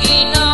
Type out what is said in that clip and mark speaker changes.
Speaker 1: divino.